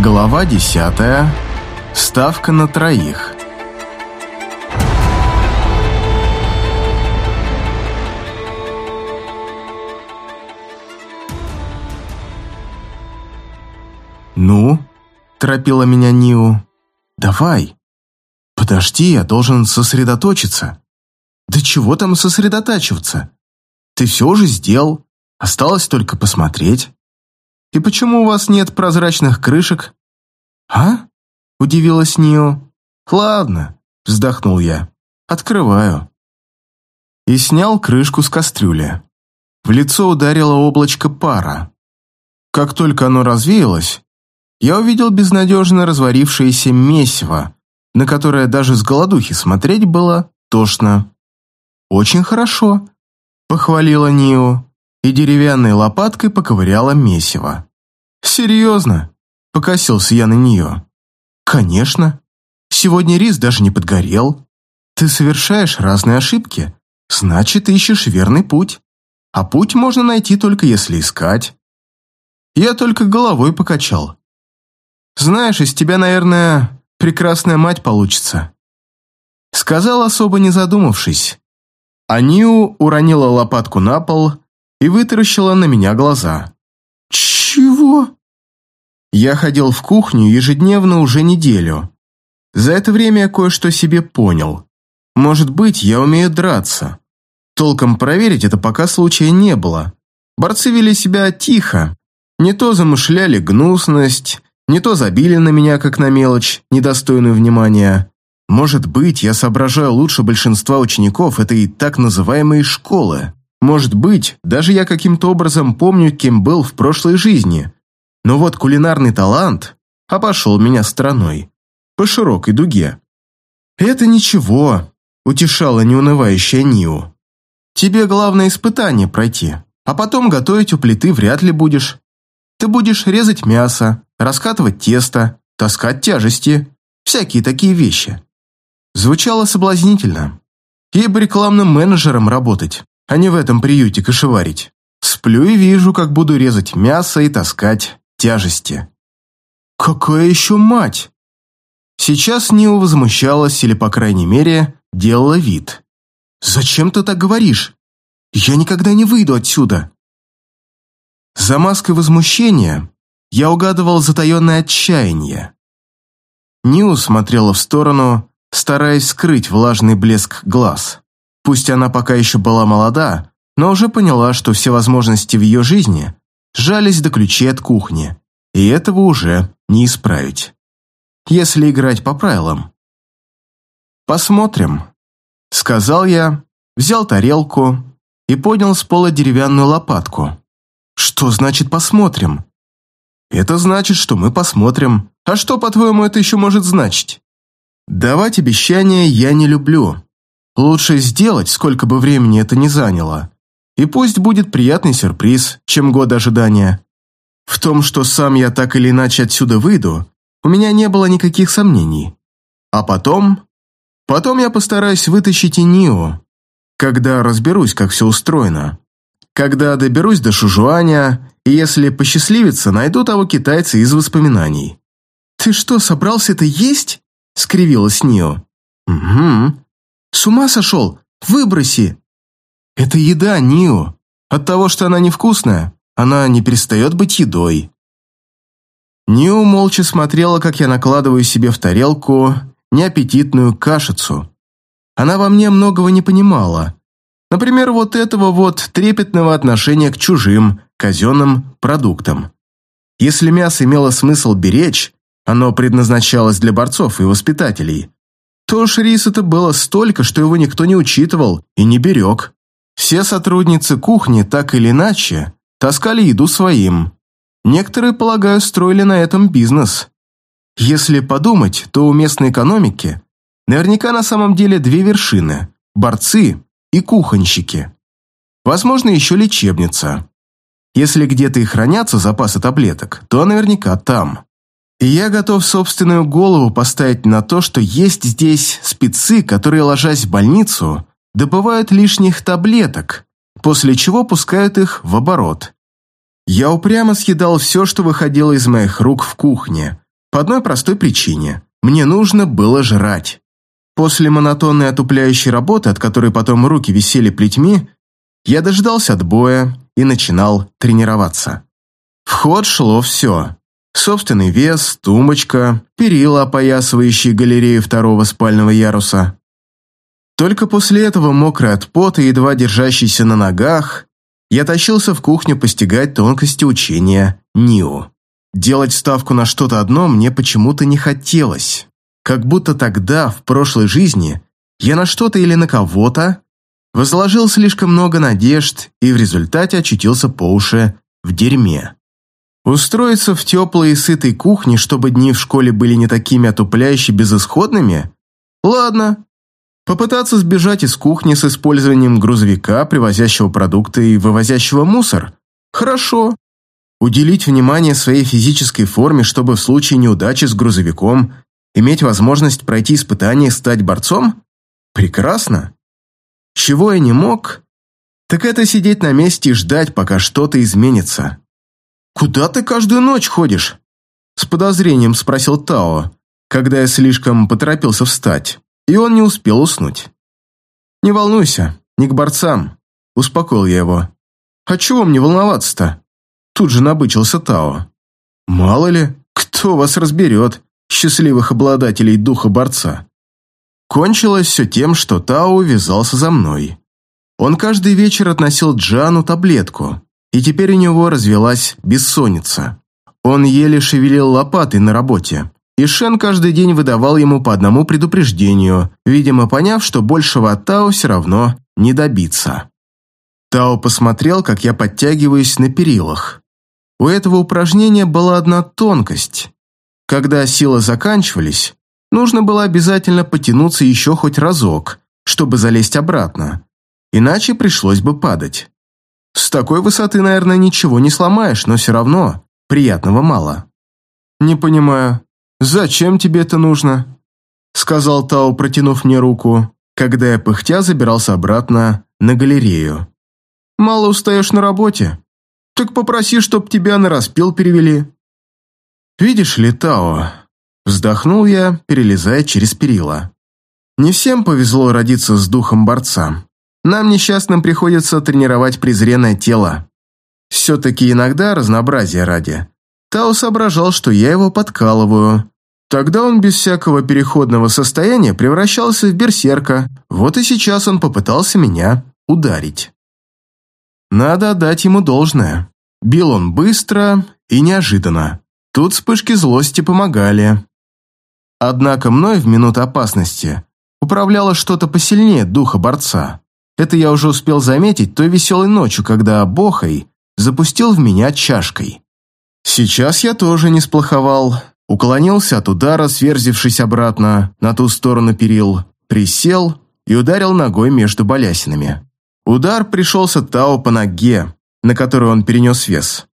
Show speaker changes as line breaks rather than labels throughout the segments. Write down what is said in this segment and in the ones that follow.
Глава десятая. Ставка на троих. «Ну?» – торопила меня Ниу. «Давай. Подожди, я должен сосредоточиться». «Да чего там сосредотачиваться? Ты все уже сделал, осталось только посмотреть». «И почему у вас нет прозрачных крышек?» «А?» – удивилась Нио. «Ладно», – вздохнул я. «Открываю». И снял крышку с кастрюли. В лицо ударило облачко пара. Как только оно развеялось, я увидел безнадежно разварившееся месиво, на которое даже с голодухи смотреть было тошно. «Очень хорошо», – похвалила Нио и деревянной лопаткой поковыряла месиво. «Серьезно?» – покосился я на нее. «Конечно. Сегодня рис даже не подгорел. Ты совершаешь разные ошибки, значит, ищешь верный путь. А путь можно найти только если искать». Я только головой покачал. «Знаешь, из тебя, наверное, прекрасная мать получится». Сказал особо не задумавшись. Аниу уронила лопатку на пол и вытаращила на меня глаза. «Чего?» Я ходил в кухню ежедневно уже неделю. За это время я кое-что себе понял. Может быть, я умею драться. Толком проверить это пока случая не было. Борцы вели себя тихо. Не то замышляли гнусность, не то забили на меня, как на мелочь, недостойную внимания. Может быть, я соображаю лучше большинства учеников этой так называемой школы. Может быть, даже я каким-то образом помню, кем был в прошлой жизни. Но вот кулинарный талант обошел меня стороной, по широкой дуге. «Это ничего», – утешала неунывающая Ниу. «Тебе главное испытание пройти, а потом готовить у плиты вряд ли будешь. Ты будешь резать мясо, раскатывать тесто, таскать тяжести, всякие такие вещи». Звучало соблазнительно. Ей бы рекламным менеджером работать, а не в этом приюте кошеварить. Сплю и вижу, как буду резать мясо и таскать тяжести. Какая еще мать? Сейчас Нио возмущалась или, по крайней мере, делала вид. «Зачем ты так говоришь? Я никогда не выйду отсюда!» За маской возмущения я угадывал затаенное отчаяние. Ниу смотрела в сторону, стараясь скрыть влажный блеск глаз. Пусть она пока еще была молода, но уже поняла, что все возможности в ее жизни сжались до ключей от кухни, и этого уже не исправить. Если играть по правилам. «Посмотрим», — сказал я, взял тарелку и поднял с пола деревянную лопатку. «Что значит «посмотрим»?» «Это значит, что мы посмотрим. А что, по-твоему, это еще может значить?» «Давать обещания я не люблю. Лучше сделать, сколько бы времени это ни заняло. И пусть будет приятный сюрприз, чем год ожидания. В том, что сам я так или иначе отсюда выйду, у меня не было никаких сомнений. А потом... Потом я постараюсь вытащить и Нио, когда разберусь, как все устроено. Когда доберусь до Шужуаня, и если посчастливится, найду того китайца из воспоминаний. «Ты что, собрался это есть?» — скривилась Нио. «Угу. С ума сошел? Выброси!» Это еда, Нио. От того, что она невкусная, она не перестает быть едой. Нио молча смотрела, как я накладываю себе в тарелку неаппетитную кашицу. Она во мне многого не понимала. Например, вот этого вот трепетного отношения к чужим, казенным продуктам. Если мясо имело смысл беречь, оно предназначалось для борцов и воспитателей, то уж риса-то было столько, что его никто не учитывал и не берег. Все сотрудницы кухни так или иначе таскали еду своим. Некоторые, полагаю, строили на этом бизнес. Если подумать, то у местной экономики наверняка на самом деле две вершины – борцы и кухонщики. Возможно, еще лечебница. Если где-то и хранятся запасы таблеток, то наверняка там. И я готов собственную голову поставить на то, что есть здесь спецы, которые, ложась в больницу, добывают лишних таблеток, после чего пускают их в оборот. Я упрямо съедал все, что выходило из моих рук в кухне, По одной простой причине. Мне нужно было жрать. После монотонной отупляющей работы, от которой потом руки висели плетьми, я дождался отбоя и начинал тренироваться. В ход шло все. Собственный вес, тумбочка, перила, опоясывающие галерею второго спального яруса. Только после этого, мокрый от пота едва держащийся на ногах, я тащился в кухню постигать тонкости учения Нио. Делать ставку на что-то одно мне почему-то не хотелось. Как будто тогда, в прошлой жизни, я на что-то или на кого-то возложил слишком много надежд и в результате очутился по уши в дерьме. Устроиться в теплой и сытой кухне, чтобы дни в школе были не такими отупляюще безысходными? Ладно. Попытаться сбежать из кухни с использованием грузовика, привозящего продукты и вывозящего мусор? Хорошо. Уделить внимание своей физической форме, чтобы в случае неудачи с грузовиком иметь возможность пройти испытание и стать борцом? Прекрасно. Чего я не мог, так это сидеть на месте и ждать, пока что-то изменится. «Куда ты каждую ночь ходишь?» С подозрением спросил Тао, когда я слишком поторопился встать, и он не успел уснуть. «Не волнуйся, не к борцам», – успокоил я его. «А чего мне волноваться-то?» Тут же набычился Тао. «Мало ли, кто вас разберет, счастливых обладателей духа борца?» Кончилось все тем, что Тао вязался за мной. Он каждый вечер относил Джану таблетку, и теперь у него развелась бессонница. Он еле шевелил лопатой на работе, и Шен каждый день выдавал ему по одному предупреждению, видимо, поняв, что большего от Тао все равно не добиться. Тао посмотрел, как я подтягиваюсь на перилах. У этого упражнения была одна тонкость. Когда силы заканчивались, нужно было обязательно потянуться еще хоть разок, чтобы залезть обратно, иначе пришлось бы падать. С такой высоты, наверное, ничего не сломаешь, но все равно приятного мало. «Не понимаю, зачем тебе это нужно?» сказал Тао, протянув мне руку, когда я пыхтя забирался обратно на галерею. «Мало устаешь на работе? Так попроси, чтоб тебя на распил перевели». «Видишь ли, Тао?» Вздохнул я, перелезая через перила. «Не всем повезло родиться с духом борца. Нам, несчастным, приходится тренировать презренное тело. Все-таки иногда разнообразие ради. Тао соображал, что я его подкалываю. Тогда он без всякого переходного состояния превращался в берсерка, вот и сейчас он попытался меня ударить. Надо отдать ему должное. Бил он быстро и неожиданно. Тут вспышки злости помогали. Однако мной в минуту опасности управляло что-то посильнее духа борца. Это я уже успел заметить той веселой ночью, когда Бохой запустил в меня чашкой. Сейчас я тоже не сплоховал. Уклонился от удара, сверзившись обратно на ту сторону перил, присел и ударил ногой между балясинами. Удар пришелся Тао по ноге, на которую он перенес вес.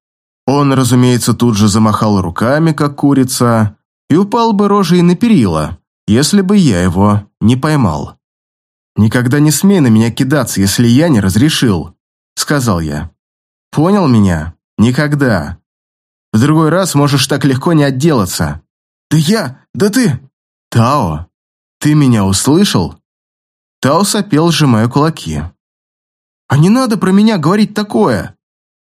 Он, разумеется, тут же замахал руками, как курица, и упал бы рожей на перила, если бы я его не поймал. «Никогда не смей на меня кидаться, если я не разрешил», — сказал я. «Понял меня? Никогда. В другой раз можешь так легко не отделаться». «Да я! Да ты!» «Тао, ты меня услышал?» Тао сопел, сжимая кулаки. «А не надо про меня говорить такое!»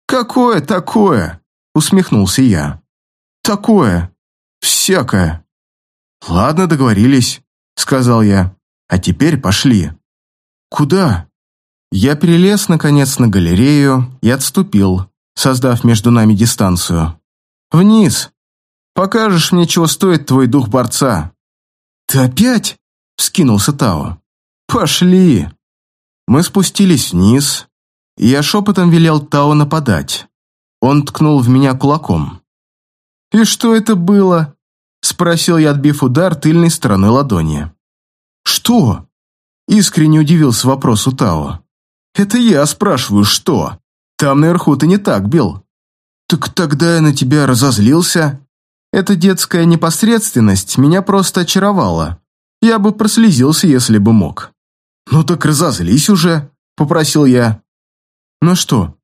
«Какое такое?» — усмехнулся я. «Такое. Всякое». «Ладно, договорились», — сказал я. А теперь пошли. Куда? Я перелез, наконец, на галерею и отступил, создав между нами дистанцию. Вниз. Покажешь мне, чего стоит твой дух борца. Ты опять? Вскинулся Тао. Пошли. Мы спустились вниз, и я шепотом велел Тао нападать. Он ткнул в меня кулаком. «И что это было?» – спросил я, отбив удар тыльной стороной ладони. «Что?» – искренне удивился вопросу Тао. «Это я спрашиваю, что? Там наверху ты не так бил». «Так тогда я на тебя разозлился. Эта детская непосредственность меня просто очаровала. Я бы прослезился, если бы мог». «Ну так разозлись уже», – попросил я. «Ну что?»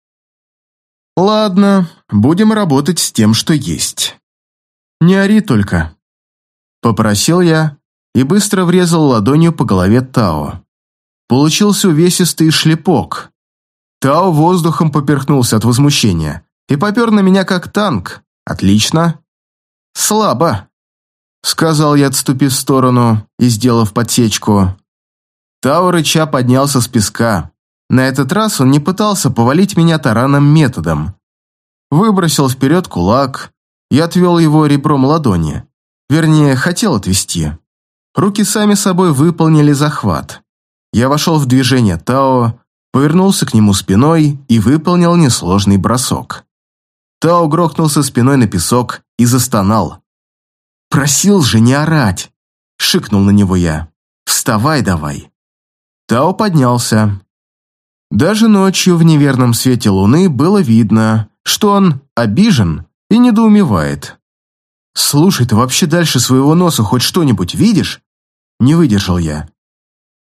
«Ладно, будем работать с тем, что есть». Не ори только. Попросил я и быстро врезал ладонью по голове Тао. Получился увесистый шлепок. Тао воздухом поперхнулся от возмущения и попер на меня как танк. Отлично. Слабо, сказал я, отступив в сторону и сделав подсечку. Тао рыча поднялся с песка. На этот раз он не пытался повалить меня таранным методом. Выбросил вперед кулак и отвел его ребром ладони. Вернее, хотел отвести. Руки сами собой выполнили захват. Я вошел в движение Тао, повернулся к нему спиной и выполнил несложный бросок. Тао грохнулся спиной на песок и застонал. «Просил же не орать!» – шикнул на него я. «Вставай давай!» Тао поднялся. Даже ночью в неверном свете луны было видно, что он обижен и недоумевает. «Слушай, ты вообще дальше своего носа хоть что-нибудь видишь?» Не выдержал я.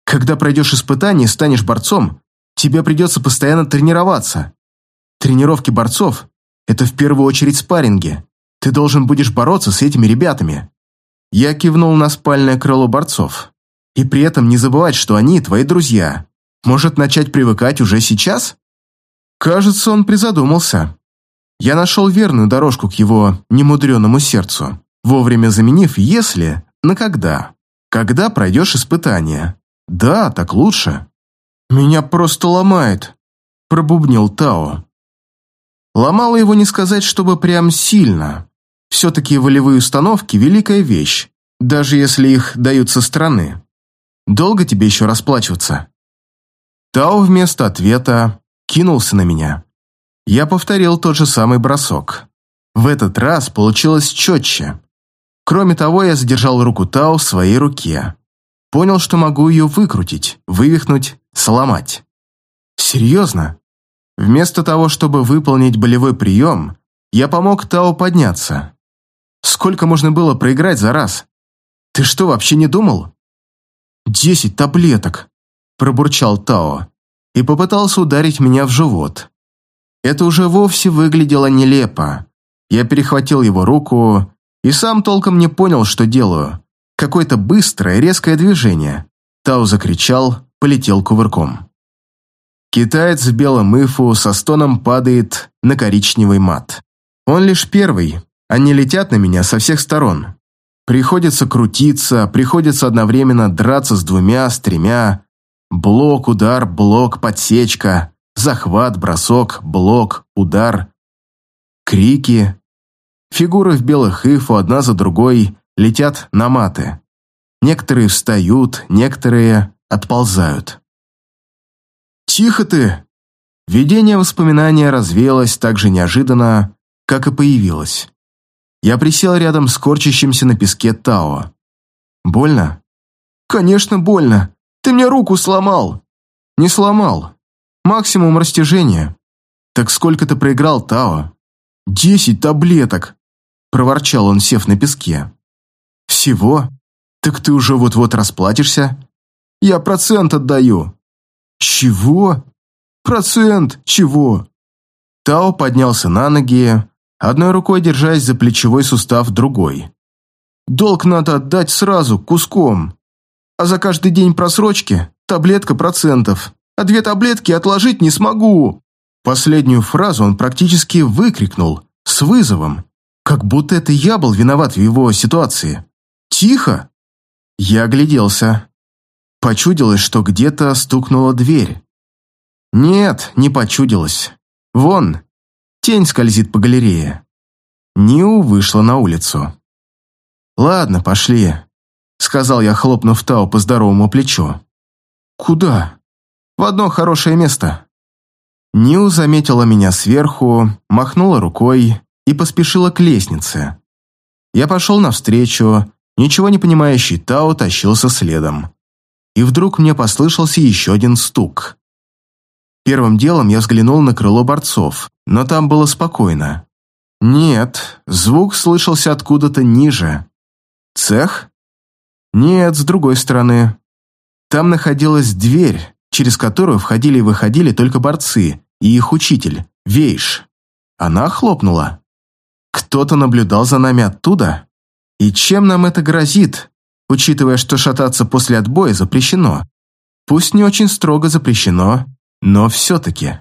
«Когда пройдешь испытание и станешь борцом, тебе придется постоянно тренироваться. Тренировки борцов – это в первую очередь спарринги. Ты должен будешь бороться с этими ребятами». Я кивнул на спальное крыло борцов. «И при этом не забывать, что они твои друзья. Может, начать привыкать уже сейчас?» Кажется, он призадумался. Я нашел верную дорожку к его немудреному сердцу, вовремя заменив «если» на «когда». Когда пройдешь испытание. Да, так лучше. Меня просто ломает, пробубнил Тао. Ломало его не сказать, чтобы прям сильно. Все-таки волевые установки – великая вещь, даже если их дают со стороны. Долго тебе еще расплачиваться? Тао вместо ответа кинулся на меня. Я повторил тот же самый бросок. В этот раз получилось четче. Кроме того, я задержал руку Тао в своей руке. Понял, что могу ее выкрутить, вывихнуть, сломать. Серьезно? Вместо того, чтобы выполнить болевой прием, я помог Тао подняться. Сколько можно было проиграть за раз? Ты что, вообще не думал? «Десять таблеток», – пробурчал Тао и попытался ударить меня в живот. Это уже вовсе выглядело нелепо. Я перехватил его руку и сам толком не понял, что делаю. Какое-то быстрое, резкое движение. Тау закричал, полетел кувырком. Китаец в белом ифу со стоном падает на коричневый мат. Он лишь первый, они летят на меня со всех сторон. Приходится крутиться, приходится одновременно драться с двумя, с тремя. Блок, удар, блок, подсечка. Захват, бросок, блок, удар. Крики. Фигуры в белых ифу одна за другой летят на маты. Некоторые встают, некоторые отползают. «Тихо ты!» Видение воспоминания развеялось так же неожиданно, как и появилось. Я присел рядом с корчащимся на песке Тао. «Больно?» «Конечно, больно. Ты мне руку сломал». «Не сломал. Максимум растяжения. Так сколько ты проиграл, Тао? Десять таблеток, проворчал он, сев на песке. Всего? Так ты уже вот-вот расплатишься? Я процент отдаю. Чего? Процент чего? Тао поднялся на ноги, одной рукой держась за плечевой сустав другой. Долг надо отдать сразу, куском. А за каждый день просрочки таблетка процентов а две таблетки отложить не смогу!» Последнюю фразу он практически выкрикнул, с вызовом, как будто это я был виноват в его ситуации. «Тихо!» Я огляделся. Почудилось, что где-то стукнула дверь. Нет, не почудилось. Вон, тень скользит по галерее. Ниу вышла на улицу. «Ладно, пошли», — сказал я, хлопнув Тау по здоровому плечу. «Куда?» В одно хорошее место». Нил заметила меня сверху, махнула рукой и поспешила к лестнице. Я пошел навстречу, ничего не понимающий Тао тащился следом. И вдруг мне послышался еще один стук. Первым делом я взглянул на крыло борцов, но там было спокойно. Нет, звук слышался откуда-то ниже. Цех? Нет, с другой стороны. Там находилась дверь, через которую входили и выходили только борцы и их учитель, Вейш. Она хлопнула. Кто-то наблюдал за нами оттуда? И чем нам это грозит, учитывая, что шататься после отбоя запрещено? Пусть не очень строго запрещено, но все-таки.